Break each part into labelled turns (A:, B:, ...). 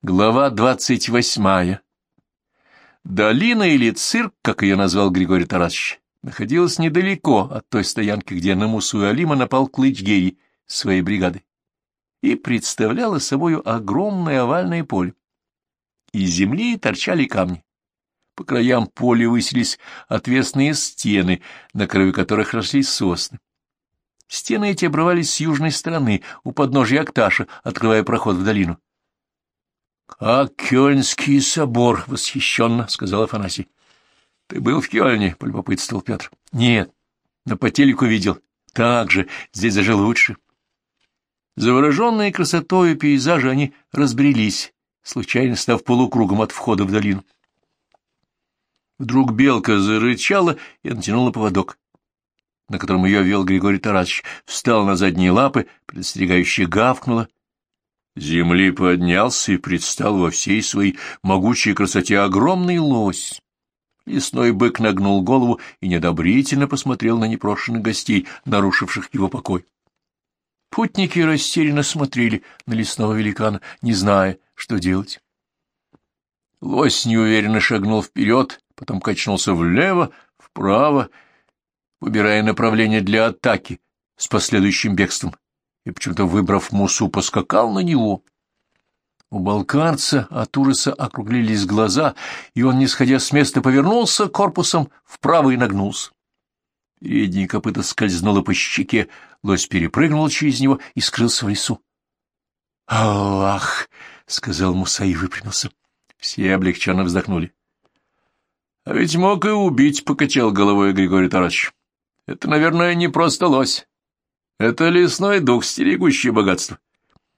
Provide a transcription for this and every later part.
A: Глава двадцать восьмая. Долина или цирк, как ее назвал Григорий Тарасович, находилась недалеко от той стоянки, где на Мусу Алима напал Клыч Герий своей бригады, и представляла собою огромное овальное поле. Из земли торчали камни. По краям поля высились отвесные стены, на краю которых росли сосны. Стены эти обрывались с южной стороны, у подножия Акташа, открывая проход в долину. — Как Кёльнский собор! — восхищенно сказал Афанасий. — Ты был в Кёльне? — полюбопытствовал Петр. — Нет, но по телеку видел. Так же, здесь даже лучше. Завороженные красотою пейзажа они разбрелись, случайно став полукругом от входа в долину. Вдруг белка зарычала и натянула поводок, на котором ее вел Григорий Тарасович, встал на задние лапы, предостерегающе гавкнула, земли поднялся и предстал во всей своей могучей красоте огромный лось. Лесной бык нагнул голову и недобрительно посмотрел на непрошенных гостей, нарушивших его покой. Путники растерянно смотрели на лесного великана, не зная, что делать. Лось неуверенно шагнул вперед, потом качнулся влево, вправо, выбирая направление для атаки с последующим бегством и, почему-то выбрав Мусу, поскакал на него. У балкарца от ужаса округлились глаза, и он, не сходя с места, повернулся корпусом вправо и нагнулся. Переднее копыто скользнуло по щеке, лось перепрыгнул через него и скрылся в лесу. «Аллах!» — сказал Муса и выпрямился. Все облегченно вздохнули. — А ведь мог и убить, — покачал головой Григорий Тарасович. — Это, наверное, не просто лось. Это лесной дух, стерегущий богатство.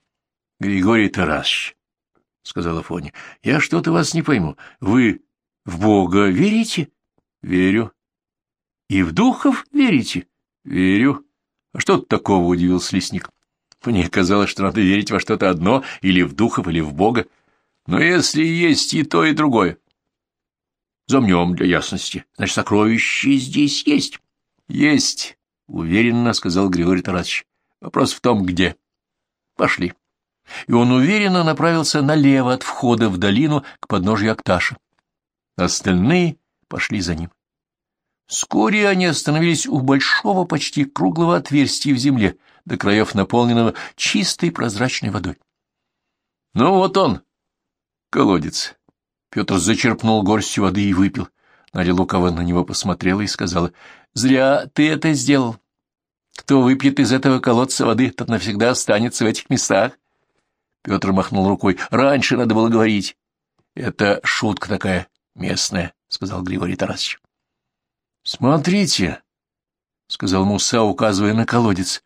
A: — Григорий Тарасович, — сказал Афоня, — я что-то вас не пойму. Вы в Бога верите? — Верю. — И в духов верите? — Верю. — А что такого? — удивился лесник. — Мне казалось, что надо верить во что-то одно, или в духов, или в Бога. Но если есть и то, и другое. Замнем для ясности. Значит, сокровище здесь есть. — Есть. — уверенно сказал Григорий Тарасович. — Вопрос в том, где. — Пошли. И он уверенно направился налево от входа в долину к подножью Акташа. Остальные пошли за ним. Вскоре они остановились у большого, почти круглого отверстия в земле, до краев наполненного чистой прозрачной водой. — Ну вот он, колодец. Петр зачерпнул горстью воды и выпил. Надя лукаво на него посмотрела и сказала, — Зря ты это сделал. Кто выпьет из этого колодца воды, тот навсегда останется в этих местах. Петр махнул рукой. — Раньше надо было говорить. — Это шутка такая местная, — сказал Григорий Тарасович. — Смотрите, — сказал Муса, указывая на колодец.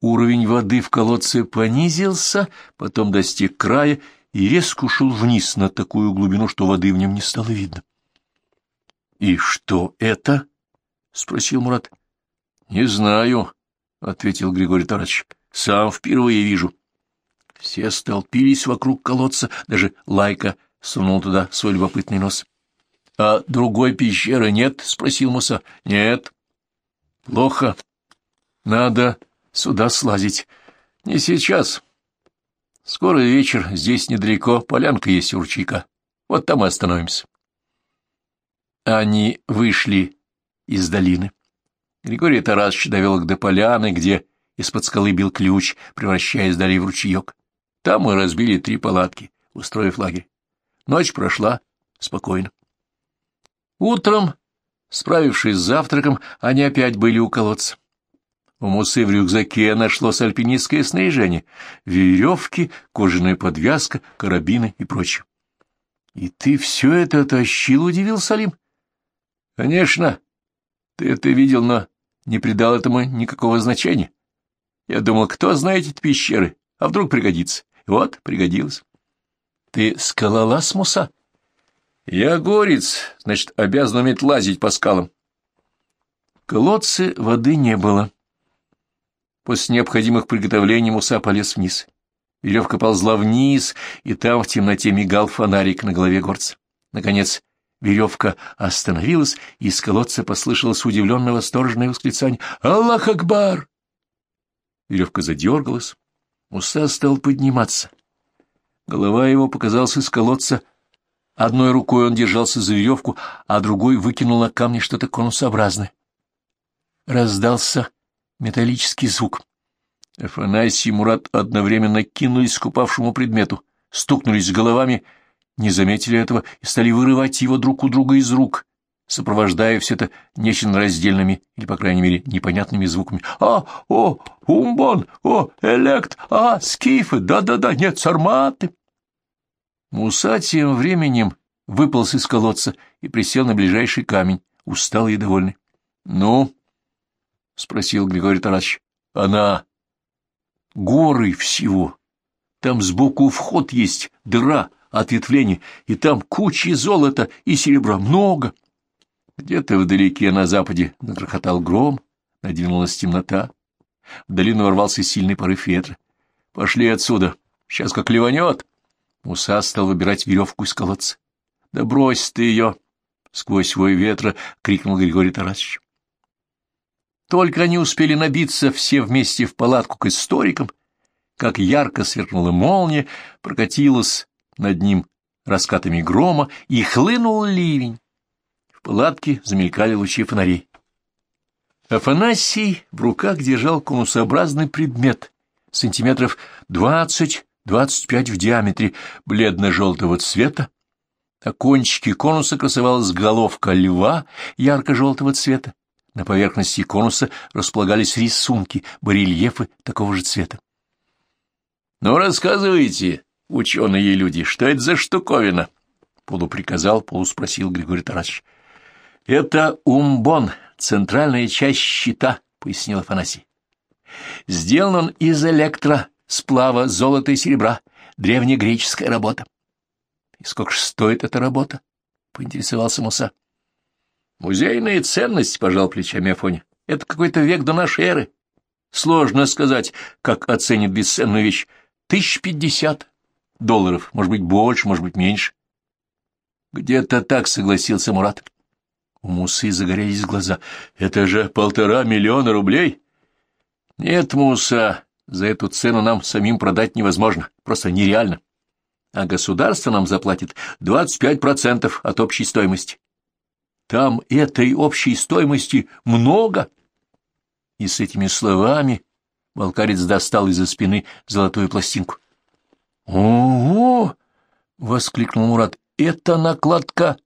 A: Уровень воды в колодце понизился, потом достиг края и резко ушел вниз на такую глубину, что воды в нем не стало видно. — И что это? — спросил Мурат. — Не знаю, — ответил Григорий Тарасович. — Сам впервые вижу. Все столпились вокруг колодца, даже Лайка сунул туда свой любопытный нос. — А другой пещеры нет? — спросил Муса. — Нет. — Плохо. Надо сюда слазить. Не сейчас. Скоро вечер, здесь недалеко, полянка есть у ручейка. Вот там и остановимся. Они вышли из долины. Григорий Тарасович довел их до поляны, где из-под скалы бил ключ, превращаясь далее в ручеек. Там мы разбили три палатки, устроив лагерь. Ночь прошла спокойно. Утром, справившись с завтраком, они опять были у колодца. У Мусы в рюкзаке нашлось альпинистское снаряжение — веревки, кожаная подвязка, карабины и прочее. — И ты все это тащил? — удивил Салим. — Конечно. Ты это видел, но не придал этому никакого значения. Я думал, кто знает эти пещеры, а вдруг пригодится. вот, пригодилось. Ты скалолаз, Муса? Я горец, значит, обязан уметь лазить по скалам. Колодцы воды не было. После необходимых приготовлений Муса полез вниз. Веревка ползла вниз, и там в темноте мигал фонарик на голове горца. Наконец Веревка остановилась, и из колодца послышалось удивленное восторженное восклицание «Аллах Акбар!». Веревка задергалась, Муса стал подниматься. Голова его показалась из колодца. Одной рукой он держался за веревку, а другой выкинул на камни что-то конусообразное. Раздался металлический звук. Афанасий и Мурат одновременно кинулись к упавшему предмету, стукнулись головами, не заметили этого и стали вырывать его друг у друга из рук, сопровождая все это нечленораздельными или, по крайней мере, непонятными звуками. «А, о, умбон, о, элект, а, скифы, да-да-да, нет, сарматы!» Муса тем временем выполз из колодца и присел на ближайший камень, усталый и довольный. — Ну? — спросил Григорий Тарасович. — Она горы всего. Там сбоку вход есть, дыра, ответвление, и там кучи золота и серебра, много. Где-то вдалеке на западе нагрохотал гром, надвинулась темнота. В долину ворвался сильный порыв ветра. — Пошли отсюда, сейчас как ливанет. Муса стал выбирать веревку из колодца. — Да брось ты ее! — сквозь свой ветра крикнул Григорий Тарасович. Только они успели набиться все вместе в палатку к историкам, как ярко сверкнула молния, прокатилась над ним раскатами грома и хлынул ливень. В палатке замелькали лучи фонарей. Афанасий в руках держал конусообразный предмет, сантиметров двадцать-двадцать пять в диаметре, бледно-желтого цвета. На кончике конуса красовалась головка льва ярко-желтого цвета. На поверхности конуса располагались рисунки, барельефы такого же цвета. — Ну, рассказывайте, ученые люди, что это за штуковина? — полуприказал, полуспросил Григорий Тарасович. — Это умбон, центральная часть щита, — пояснил Афанасий. — Сделан он из электро, сплава золота и серебра, древнегреческая работа. — И сколько ж стоит эта работа? — поинтересовался Муса. Музейная ценность, — пожал плечами Афоня. Это какой-то век до нашей эры. Сложно сказать, как оценит бесценную вещь. Тысяч пятьдесят долларов, может быть, больше, может быть, меньше. Где-то так согласился Мурат. У Мусы загорелись глаза. Это же полтора миллиона рублей. Нет, Муса, за эту цену нам самим продать невозможно, просто нереально. А государство нам заплатит двадцать пять процентов от общей стоимости. Там этой общей стоимости много. И с этими словами Балкарец достал из-за спины золотую пластинку. «Ого!» — воскликнул Мурат. «Это накладка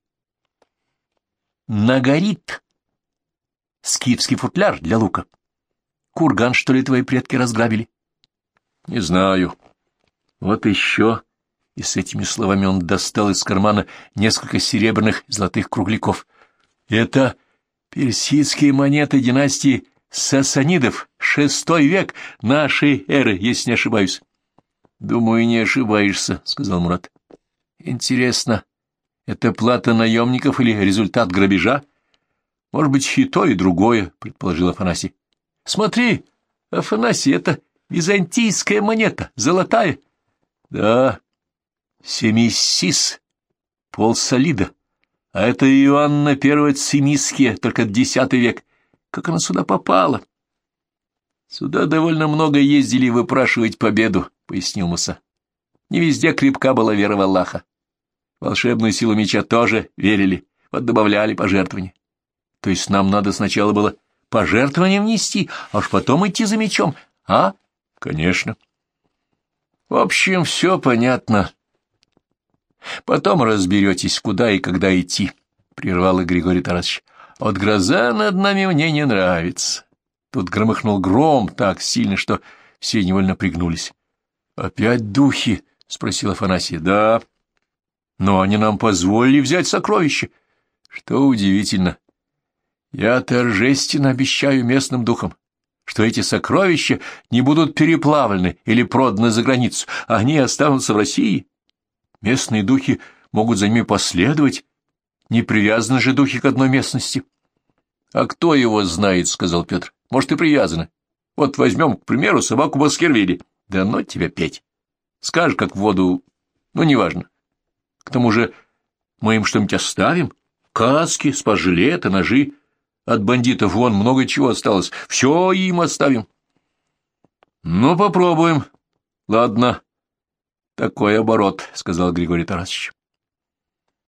A: нагорит. Скифский футляр для лука. Курган, что ли, твои предки разграбили?» «Не знаю. Вот еще...» И с этими словами он достал из кармана несколько серебряных золотых кругляков. Это персидские монеты династии Сасанидов, шестой век нашей эры, если не ошибаюсь. — Думаю, не ошибаешься, — сказал Мурат. — Интересно, это плата наемников или результат грабежа? — Может быть, и то, и другое, — предположил Афанасий. — Смотри, Афанасий, это византийская монета, золотая. — Да, семисис, полсолида. А это Иоанна Первая Цимиския, только десятый век. Как она сюда попала? Сюда довольно много ездили выпрашивать победу, — пояснил Муса. Не везде крепка была вера в Аллаха. Волшебную силу меча тоже верили, вот добавляли пожертвования. То есть нам надо сначала было пожертвования внести, а уж потом идти за мечом, а? Конечно. В общем, все понятно, Потом разберетесь, куда и когда идти, — прервал Григорий Тарасович. Вот гроза над нами мне не нравится. Тут громыхнул гром так сильно, что все невольно пригнулись. — Опять духи? — спросил Афанасий. — Да. Но они нам позволили взять сокровища. Что удивительно. Я торжественно обещаю местным духам, что эти сокровища не будут переплавлены или проданы за границу, они останутся в России. Местные духи могут за ними последовать. Не привязаны же духи к одной местности. — А кто его знает, — сказал Петр. — Может, и привязаны. Вот возьмем, к примеру, собаку Баскервилли. Да ну тебя петь. Скажешь, как в воду... Ну, неважно. К тому же мы им что-нибудь оставим. Каски, спас-жилеты, ножи. От бандитов вон много чего осталось. Все им оставим. Ну, попробуем. Ладно. такой оборот, — сказал Григорий Тарасович.